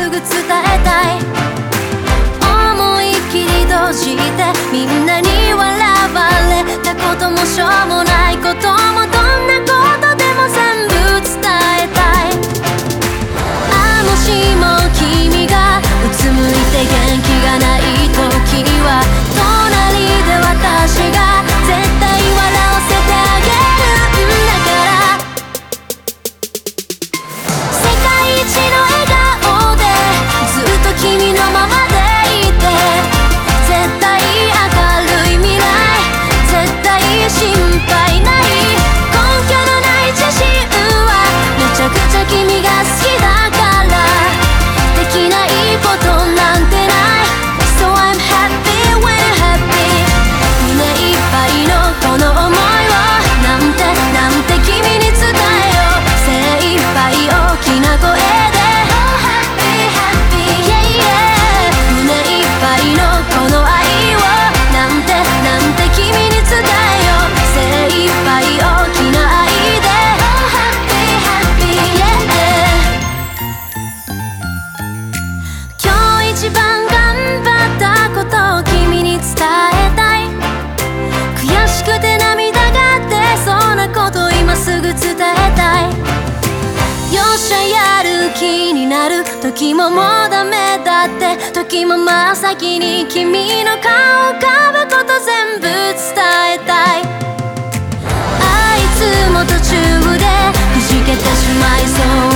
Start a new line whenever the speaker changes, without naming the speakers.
すぐ伝えたい。思い切り閉じてみんなに笑われたこともしょうもないこともどんなことでも全部伝えたい。あもしも君がうつむいて元気がない時は気になる時ももうダメだって時も真っ先に君の顔浮かぶこと全部伝えたい。あいつも途中でくじけてしまいそう。